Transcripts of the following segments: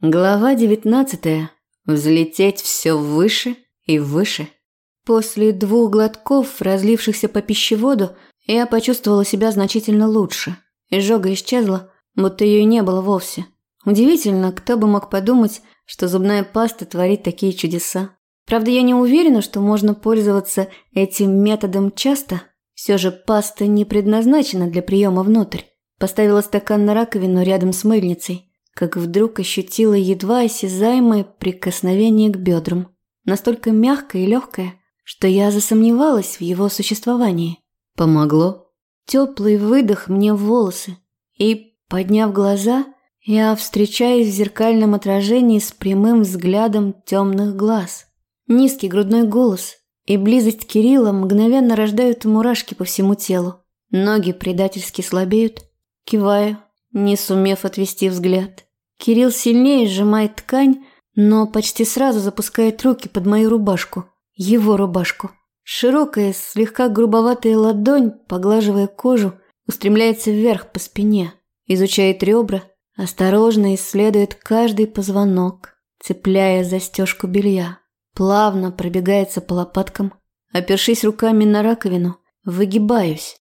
Глава 19. Взлететь все выше и выше. После двух глотков, разлившихся по пищеводу, я почувствовала себя значительно лучше. Изжога исчезла, будто ее и не было вовсе. Удивительно, кто бы мог подумать, что зубная паста творит такие чудеса. Правда, я не уверена, что можно пользоваться этим методом часто. Все же паста не предназначена для приема внутрь. Поставила стакан на раковину рядом с мыльницей как вдруг ощутила едва осязаемое прикосновение к бедрам. Настолько мягкое и легкое, что я засомневалась в его существовании. Помогло. Теплый выдох мне в волосы. И, подняв глаза, я встречаюсь в зеркальном отражении с прямым взглядом темных глаз. Низкий грудной голос и близость Кирилла мгновенно рождают мурашки по всему телу. Ноги предательски слабеют. Киваю, не сумев отвести взгляд. Кирилл сильнее сжимает ткань, но почти сразу запускает руки под мою рубашку. Его рубашку. Широкая, слегка грубоватая ладонь, поглаживая кожу, устремляется вверх по спине, изучает ребра, осторожно исследует каждый позвонок, цепляя застежку белья. Плавно пробегается по лопаткам, опершись руками на раковину, выгибаюсь,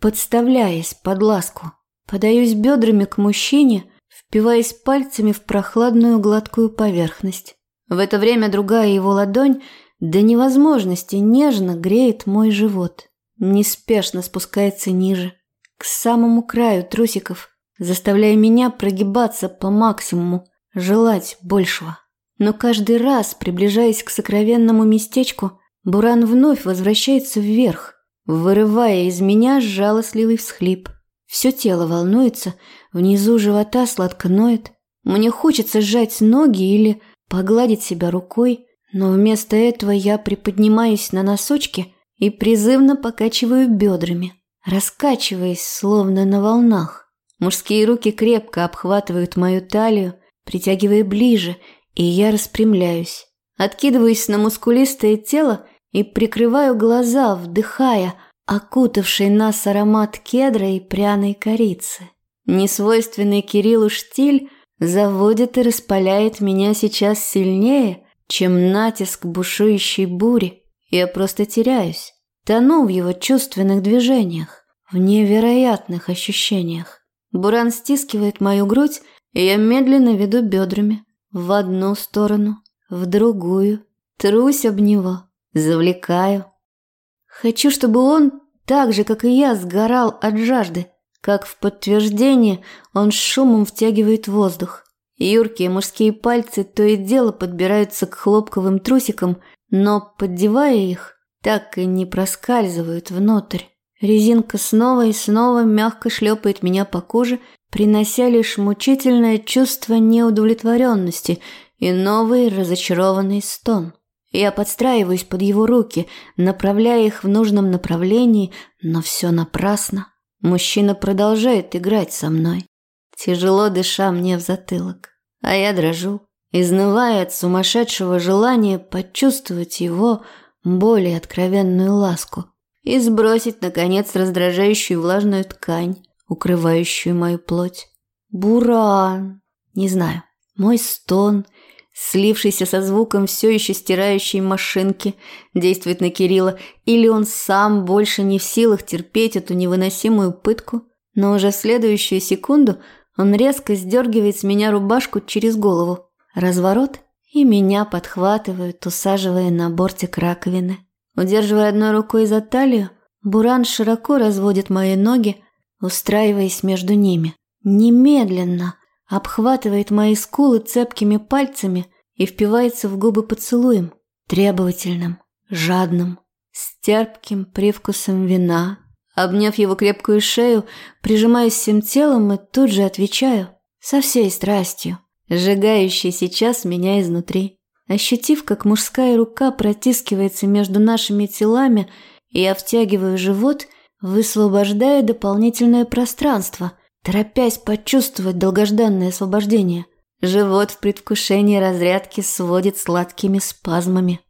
подставляясь под ласку, подаюсь бедрами к мужчине, впиваясь пальцами в прохладную гладкую поверхность. В это время другая его ладонь до невозможности нежно греет мой живот, неспешно спускается ниже, к самому краю трусиков, заставляя меня прогибаться по максимуму, желать большего. Но каждый раз, приближаясь к сокровенному местечку, Буран вновь возвращается вверх, вырывая из меня жалостливый всхлип. Все тело волнуется, внизу живота сладко ноет. Мне хочется сжать ноги или погладить себя рукой, но вместо этого я приподнимаюсь на носочки и призывно покачиваю бедрами, раскачиваясь, словно на волнах. Мужские руки крепко обхватывают мою талию, притягивая ближе, и я распрямляюсь. Откидываюсь на мускулистое тело и прикрываю глаза, вдыхая – окутавший нас аромат кедра и пряной корицы. Несвойственный Кириллу штиль заводит и распаляет меня сейчас сильнее, чем натиск бушующей бури. Я просто теряюсь, тону в его чувственных движениях, в невероятных ощущениях. Буран стискивает мою грудь, и я медленно веду бедрами в одну сторону, в другую, трусь об него, завлекаю. Хочу, чтобы он так же, как и я, сгорал от жажды. Как в подтверждение, он шумом втягивает воздух. Юркие мужские пальцы то и дело подбираются к хлопковым трусикам, но, поддевая их, так и не проскальзывают внутрь. Резинка снова и снова мягко шлепает меня по коже, принося лишь мучительное чувство неудовлетворенности и новый разочарованный стон. Я подстраиваюсь под его руки, направляя их в нужном направлении, но все напрасно. Мужчина продолжает играть со мной, тяжело дыша мне в затылок. А я дрожу, изнывая от сумасшедшего желания почувствовать его более откровенную ласку и сбросить, наконец, раздражающую влажную ткань, укрывающую мою плоть. Буран! Не знаю, мой стон – слившийся со звуком все еще стирающей машинки, действует на Кирилла, или он сам больше не в силах терпеть эту невыносимую пытку, но уже в следующую секунду он резко сдергивает с меня рубашку через голову. Разворот, и меня подхватывают, усаживая на бортик раковины. Удерживая одной рукой за талию, Буран широко разводит мои ноги, устраиваясь между ними. Немедленно – обхватывает мои скулы цепкими пальцами и впивается в губы поцелуем, требовательным, жадным, с терпким привкусом вина. Обняв его крепкую шею, прижимаюсь всем телом и тут же отвечаю со всей страстью, сжигающей сейчас меня изнутри. Ощутив, как мужская рука протискивается между нашими телами, я втягиваю живот, высвобождая дополнительное пространство – торопясь почувствовать долгожданное освобождение. Живот в предвкушении разрядки сводит сладкими спазмами.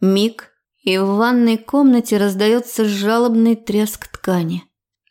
Миг, и в ванной комнате раздается жалобный треск ткани.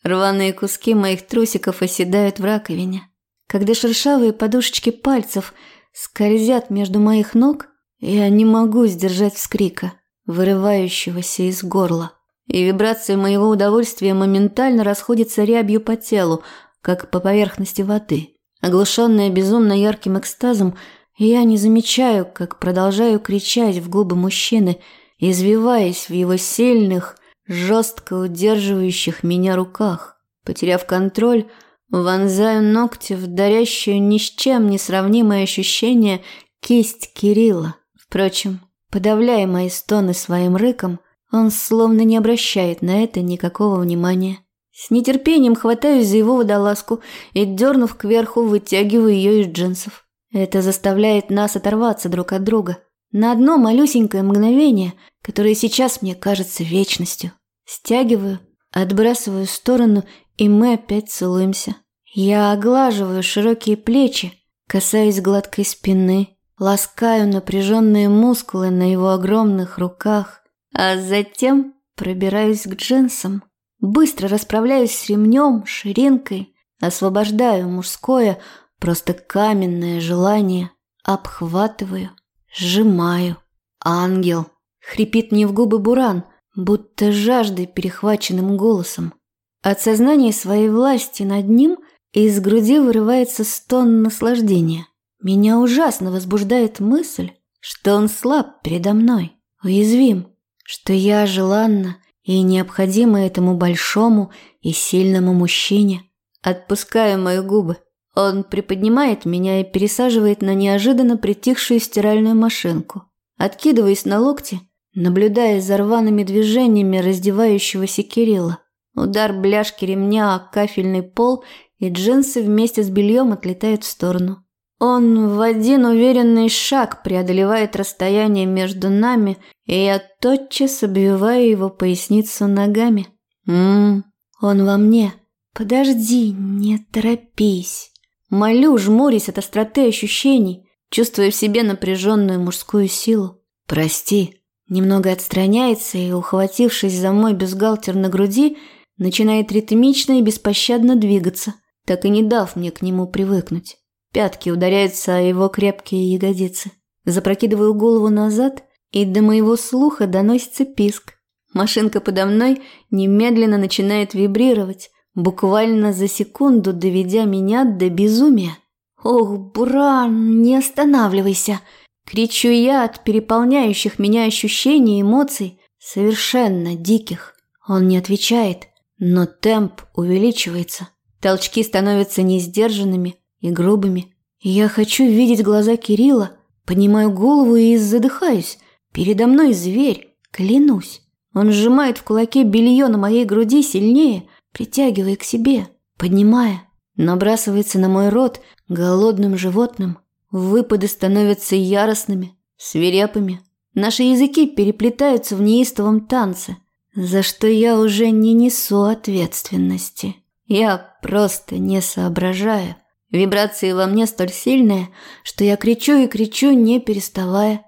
Рваные куски моих трусиков оседают в раковине. Когда шершавые подушечки пальцев скользят между моих ног, я не могу сдержать вскрика, вырывающегося из горла. И вибрации моего удовольствия моментально расходятся рябью по телу, как по поверхности воды. Оглушенная безумно ярким экстазом, я не замечаю, как продолжаю кричать в губы мужчины, извиваясь в его сильных, жестко удерживающих меня руках. Потеряв контроль, вонзаю ногти в дарящую ни с чем не сравнимое ощущение кисть Кирилла. Впрочем, подавляя мои стоны своим рыком, он словно не обращает на это никакого внимания. С нетерпением хватаюсь за его водолазку и, дернув кверху, вытягиваю ее из джинсов. Это заставляет нас оторваться друг от друга. На одно малюсенькое мгновение, которое сейчас мне кажется вечностью. Стягиваю, отбрасываю в сторону, и мы опять целуемся. Я оглаживаю широкие плечи, касаюсь гладкой спины, ласкаю напряженные мускулы на его огромных руках, а затем пробираюсь к джинсам. Быстро расправляюсь с ремнем, ширинкой, освобождаю мужское, просто каменное желание, обхватываю, сжимаю. Ангел. Хрипит мне в губы Буран, будто жаждой перехваченным голосом. От сознания своей власти над ним из груди вырывается стон наслаждения. Меня ужасно возбуждает мысль, что он слаб передо мной, уязвим, что я желанна и необходима этому большому и сильному мужчине. Отпускаю мои губы. Он приподнимает меня и пересаживает на неожиданно притихшую стиральную машинку. Откидываясь на локти, наблюдая за рваными движениями раздевающегося Кирилла. Удар бляшки ремня о кафельный пол и джинсы вместе с бельем отлетают в сторону. Он в один уверенный шаг преодолевает расстояние между нами, и я тотчас обвиваю его поясницу ногами. Ммм, он во мне. Подожди, не торопись. Молю, жмурясь от остроты ощущений, чувствуя в себе напряженную мужскую силу. Прости. Немного отстраняется и, ухватившись за мой бюстгальтер на груди, начинает ритмично и беспощадно двигаться так и не дав мне к нему привыкнуть. Пятки ударяются о его крепкие ягодицы. Запрокидываю голову назад, и до моего слуха доносится писк. Машинка подо мной немедленно начинает вибрировать, буквально за секунду доведя меня до безумия. «Ох, Буран, не останавливайся!» Кричу я от переполняющих меня ощущений и эмоций, совершенно диких. Он не отвечает, но темп увеличивается. Толчки становятся несдержанными и грубыми. Я хочу видеть глаза Кирилла, поднимаю голову и задыхаюсь. Передо мной зверь, клянусь. Он сжимает в кулаке белье на моей груди сильнее, притягивая к себе, поднимая. Набрасывается на мой рот голодным животным. Выпады становятся яростными, свирепыми. Наши языки переплетаются в неистовом танце, за что я уже не несу ответственности. Я просто не соображаю. Вибрации во мне столь сильные, что я кричу и кричу, не переставая.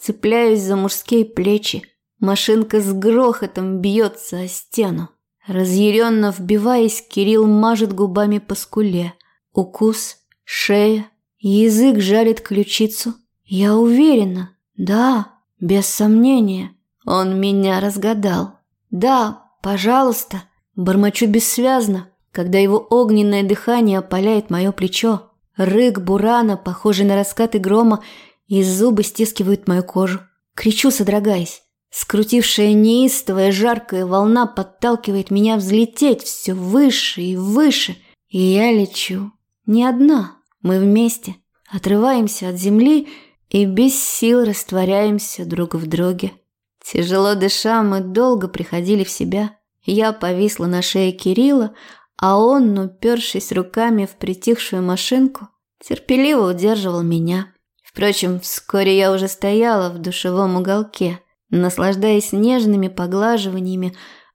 Цепляюсь за мужские плечи. Машинка с грохотом бьется о стену. Разъяренно вбиваясь, Кирилл мажет губами по скуле. Укус, шея, язык жарит ключицу. Я уверена, да, без сомнения, он меня разгадал. Да, пожалуйста, Бормочу бессвязно, когда его огненное дыхание опаляет мое плечо. Рык бурана, похожий на раскаты грома, и зубы стискивают мою кожу. Кричу, содрогаясь. Скрутившая неистовая жаркая волна подталкивает меня взлететь все выше и выше. И я лечу. Не одна. Мы вместе. Отрываемся от земли и без сил растворяемся друг в друге. Тяжело дыша, мы долго приходили в себя. Я повисла на шее Кирилла, а он, упершись руками в притихшую машинку, терпеливо удерживал меня. Впрочем, вскоре я уже стояла в душевом уголке, наслаждаясь нежными поглаживаниями,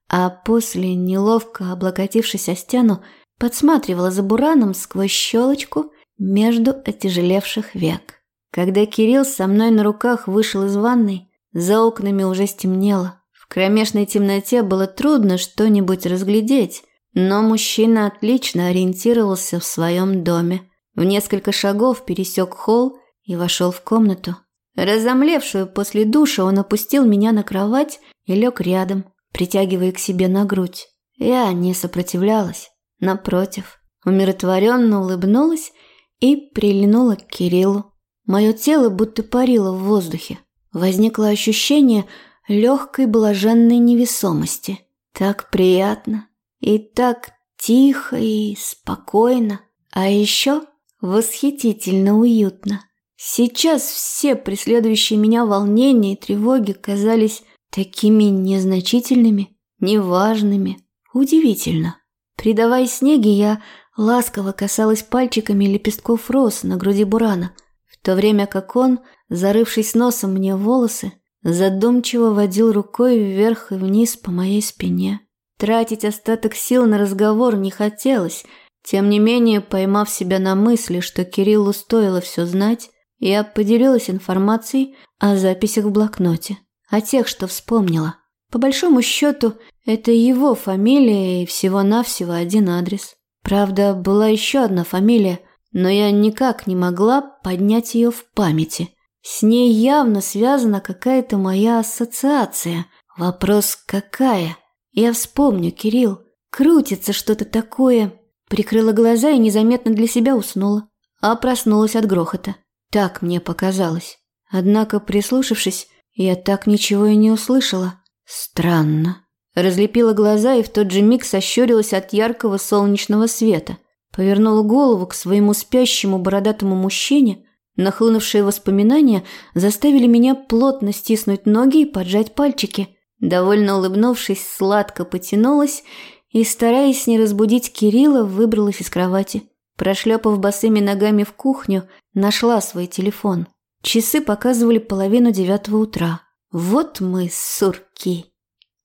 а после, неловко облокотившись о стену, подсматривала за бураном сквозь щелочку между отяжелевших век. Когда Кирилл со мной на руках вышел из ванной, за окнами уже стемнело кромешной темноте было трудно что-нибудь разглядеть, но мужчина отлично ориентировался в своем доме. В несколько шагов пересек холл и вошел в комнату. Разомлевшую после душа он опустил меня на кровать и лег рядом, притягивая к себе на грудь. Я не сопротивлялась. Напротив, умиротворенно улыбнулась и прильнула к Кириллу. Мое тело будто парило в воздухе. Возникло ощущение легкой блаженной невесомости. Так приятно и так тихо и спокойно, а еще восхитительно уютно. Сейчас все преследующие меня волнения и тревоги казались такими незначительными, неважными. Удивительно. Придавая снеги, я ласково касалась пальчиками лепестков роз на груди Бурана, в то время как он, зарывшись носом мне в волосы, задумчиво водил рукой вверх и вниз по моей спине. Тратить остаток сил на разговор не хотелось, тем не менее, поймав себя на мысли, что Кириллу стоило все знать, я поделилась информацией о записях в блокноте, о тех, что вспомнила. По большому счету, это его фамилия и всего-навсего один адрес. Правда, была еще одна фамилия, но я никак не могла поднять ее в памяти. С ней явно связана какая-то моя ассоциация. Вопрос какая? Я вспомню, Кирилл. Крутится что-то такое. Прикрыла глаза и незаметно для себя уснула. А проснулась от грохота. Так мне показалось. Однако, прислушавшись, я так ничего и не услышала. Странно. Разлепила глаза и в тот же миг сощурилась от яркого солнечного света. Повернула голову к своему спящему бородатому мужчине, Нахлынувшие воспоминания заставили меня плотно стиснуть ноги и поджать пальчики. Довольно улыбнувшись, сладко потянулась и, стараясь не разбудить Кирилла, выбралась из кровати. Прошлепав босыми ногами в кухню, нашла свой телефон. Часы показывали половину девятого утра. Вот мы сурки.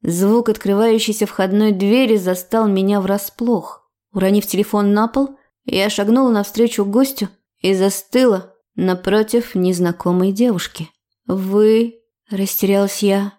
Звук открывающейся входной двери застал меня врасплох. Уронив телефон на пол, я шагнула навстречу гостю и застыла, напротив незнакомой девушки. «Вы...» – растерялась я.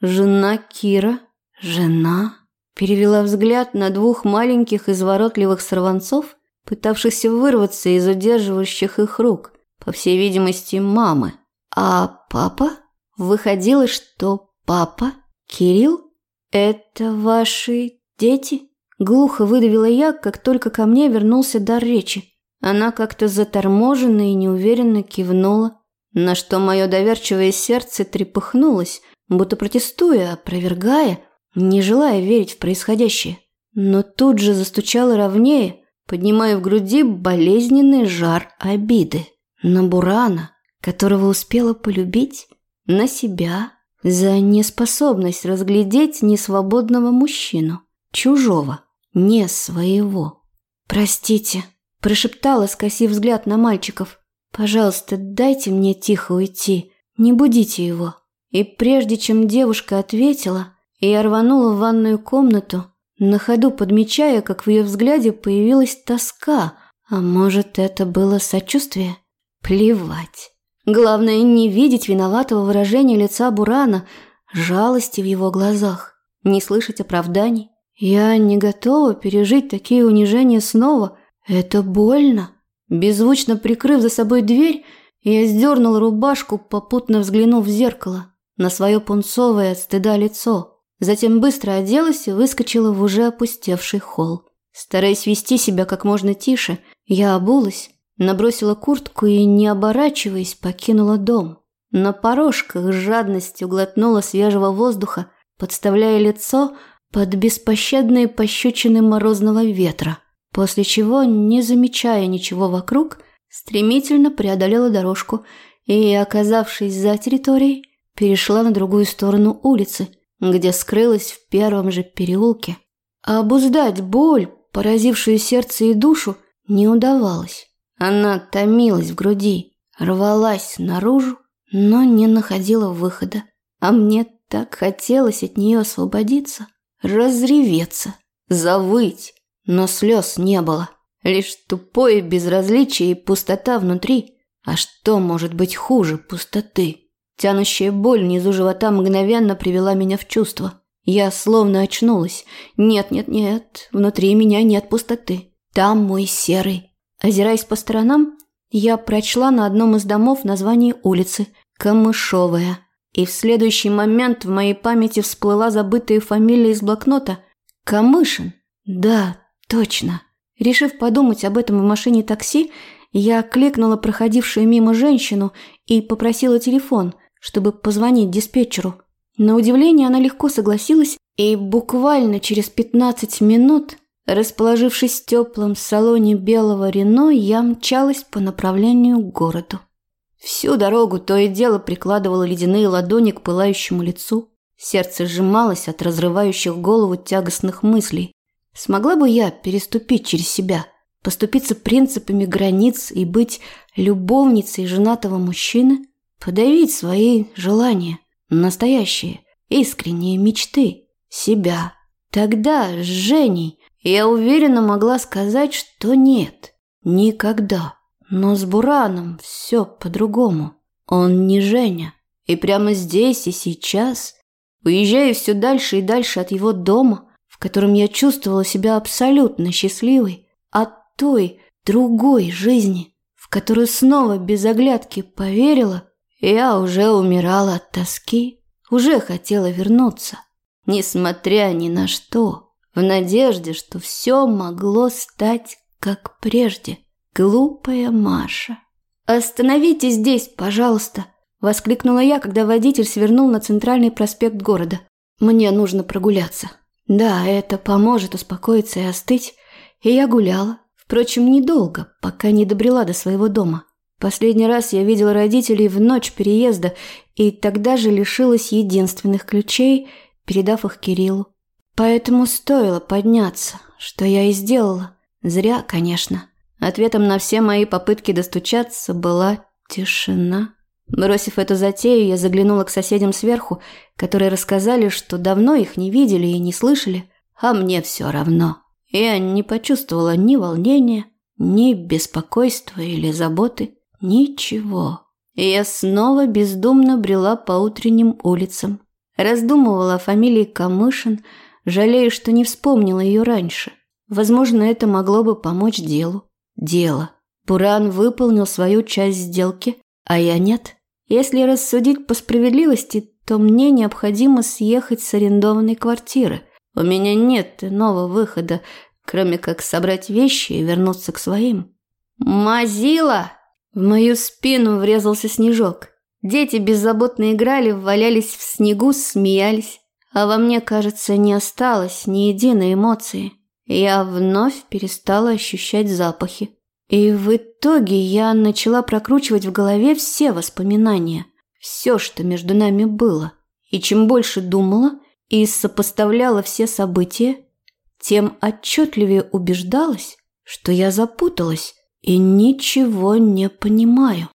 «Жена Кира? Жена?» Перевела взгляд на двух маленьких изворотливых сорванцов, пытавшихся вырваться из удерживающих их рук, по всей видимости, мамы. «А папа?» Выходило, что папа? Кирилл? Это ваши дети? Глухо выдавила я, как только ко мне вернулся дар речи. Она как-то заторможенно и неуверенно кивнула, на что мое доверчивое сердце трепыхнулось, будто протестуя, опровергая, не желая верить в происходящее. Но тут же застучало ровнее, поднимая в груди болезненный жар обиды. На Бурана, которого успела полюбить, на себя, за неспособность разглядеть несвободного мужчину, чужого, не своего. «Простите», Прошептала, скосив взгляд на мальчиков. «Пожалуйста, дайте мне тихо уйти. Не будите его». И прежде чем девушка ответила, я рванула в ванную комнату, на ходу подмечая, как в ее взгляде появилась тоска. А может, это было сочувствие? Плевать. Главное, не видеть виноватого выражения лица Бурана, жалости в его глазах, не слышать оправданий. Я не готова пережить такие унижения снова – «Это больно?» Беззвучно прикрыв за собой дверь, я сдернула рубашку, попутно взглянув в зеркало на свое пунцовое от стыда лицо. Затем быстро оделась и выскочила в уже опустевший холл. Стараясь вести себя как можно тише, я обулась, набросила куртку и, не оборачиваясь, покинула дом. На порожках с жадностью глотнула свежего воздуха, подставляя лицо под беспощадные пощечины морозного ветра после чего, не замечая ничего вокруг, стремительно преодолела дорожку и, оказавшись за территорией, перешла на другую сторону улицы, где скрылась в первом же переулке. Обуздать боль, поразившую сердце и душу, не удавалось. Она томилась в груди, рвалась наружу, но не находила выхода. А мне так хотелось от нее освободиться, разреветься, завыть, но слез не было. Лишь тупое безразличие и пустота внутри. А что может быть хуже пустоты? Тянущая боль внизу живота мгновенно привела меня в чувство. Я словно очнулась. Нет, нет, нет, внутри меня нет пустоты. Там мой серый. Озираясь по сторонам, Я прочла на одном из домов название улицы – Камышовая. И в следующий момент в моей памяти всплыла забытая фамилия из блокнота – Камышин. Да, точно. Решив подумать об этом в машине такси, я кликнула проходившую мимо женщину и попросила телефон, чтобы позвонить диспетчеру. На удивление она легко согласилась, и буквально через 15 минут, расположившись в теплом салоне белого Рено, я мчалась по направлению к городу. Всю дорогу то и дело прикладывала ледяные ладони к пылающему лицу. Сердце сжималось от разрывающих голову тягостных мыслей. Смогла бы я переступить через себя – поступиться принципами границ и быть любовницей женатого мужчины, подавить свои желания, настоящие, искренние мечты, себя. Тогда с Женей я уверенно могла сказать, что нет, никогда. Но с Бураном все по-другому. Он не Женя. И прямо здесь и сейчас, уезжая все дальше и дальше от его дома, в котором я чувствовала себя абсолютно счастливой, от той, другой жизни, в которую снова без оглядки поверила, я уже умирала от тоски, уже хотела вернуться, несмотря ни на что, в надежде, что все могло стать как прежде. Глупая Маша. «Остановитесь здесь, пожалуйста!» – воскликнула я, когда водитель свернул на центральный проспект города. «Мне нужно прогуляться. Да, это поможет успокоиться и остыть». И я гуляла, Впрочем, недолго, пока не добрела до своего дома. Последний раз я видела родителей в ночь переезда и тогда же лишилась единственных ключей, передав их Кириллу. Поэтому стоило подняться, что я и сделала. Зря, конечно. Ответом на все мои попытки достучаться была тишина. Бросив эту затею, я заглянула к соседям сверху, которые рассказали, что давно их не видели и не слышали, а мне все равно. Я не почувствовала ни волнения, ни беспокойства или заботы, ничего. И я снова бездумно брела по утренним улицам. Раздумывала о фамилии Камышин, жалея, что не вспомнила ее раньше. Возможно, это могло бы помочь делу. Дело. Буран выполнил свою часть сделки, а я нет. Если рассудить по справедливости, то мне необходимо съехать с арендованной квартиры. У меня нет иного выхода, кроме как собрать вещи и вернуться к своим. «Мазила!» В мою спину врезался снежок. Дети беззаботно играли, валялись в снегу, смеялись. А во мне, кажется, не осталось ни единой эмоции. Я вновь перестала ощущать запахи. И в итоге я начала прокручивать в голове все воспоминания. Все, что между нами было. И чем больше думала, и сопоставляла все события, тем отчетливее убеждалась, что я запуталась и ничего не понимаю.